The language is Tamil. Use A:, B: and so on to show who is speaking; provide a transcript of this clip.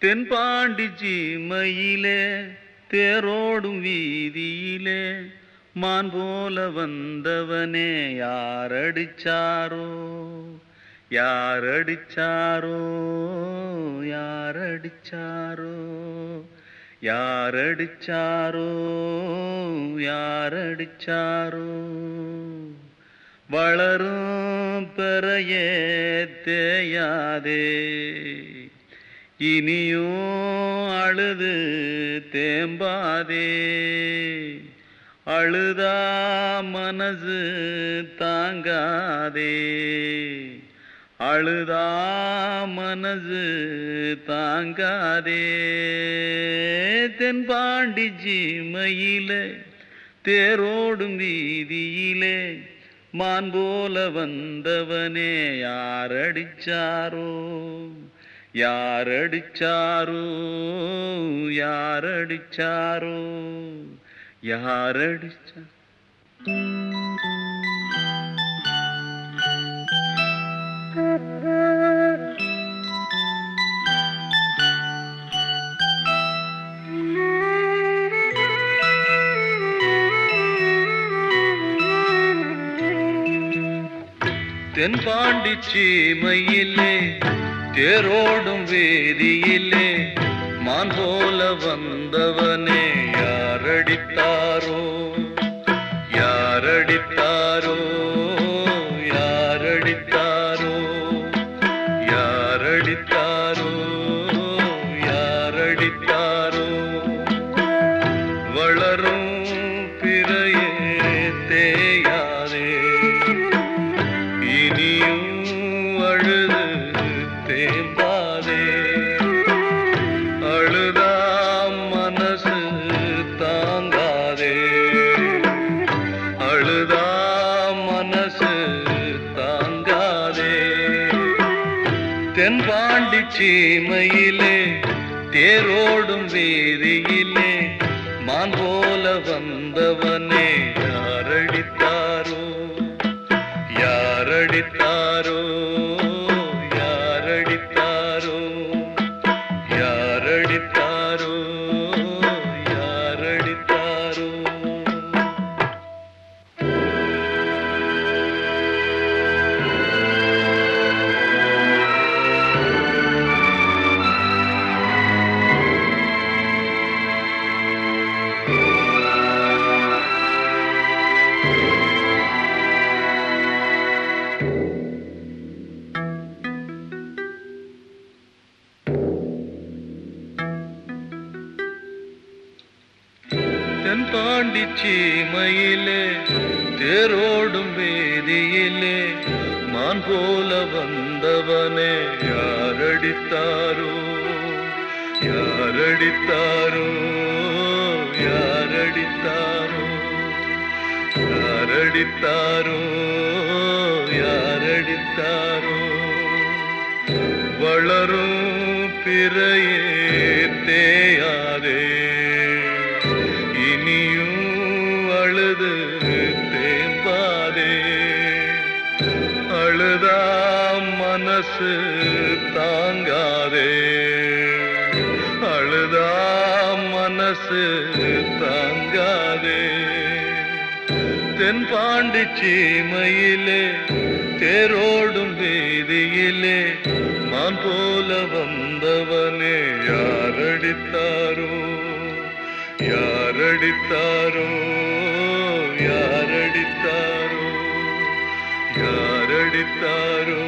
A: தென்பாண்டி சீமையிலே தேரோடும் வீதியிலே மான் போல வந்தவனே யாரடிச்சாரோ யார் அடிச்சாரோ யார் அடிச்சாரோ யார் அடிச்சாரோ யார் அடிச்சாரோ வளரும் பெறையே தேயாதே இனியும் அழுது தேம்பாதே. அழுதா மனசு தாங்காதே. அழுதா மனசு தாங்காதே. தென்பாண்டி ஜீமையிலே தேரோடும் வீதியிலே மான் போல வந்தவனே யாரடிச்சாரோ? யாரடிச்சாரோ? யாரடிச்சாரோ? யாரடிச்சா? தென்பாண்டி சீமையிலே தேரோடும் வேதியிலே மான் போல வந்தவனே யாரடித்தாரோ யாரடித்தாரோ? யாரடித்தாரோ? யாரடித்தாரோ? யாரடித்தாரோ? மனசு தாங்காதே. தென்பாண்டி சீமையிலே தேரோடும் வீதியிலே மான் போல வந்தவனே யாரடித்தாரோ? யாரடித்தாரோ? தென்பாண்டி சீமையிலே தேரோடும் வேதியிலே மான் போல வந்தவனே யாரடித்தாரோ? யாரடித்தாரோ? யாரடித்தாரோ? யாரடித்தாரோ? யாரடித்தாரோ? வளரும் பிறையே தேயாதே நீயும் அழுது தேம்பாதே அழுதா மனசு தாங்காதே. அழுதா மனசு தாங்காதே. தென்பாண்டி சீமையிலே தேரோடும் வீதியிலே மான் போல வந்தவனே யாரடித்தாரோ யாரடித்தாரோ யாரடித்தாரோ யாரடித்தாரோ.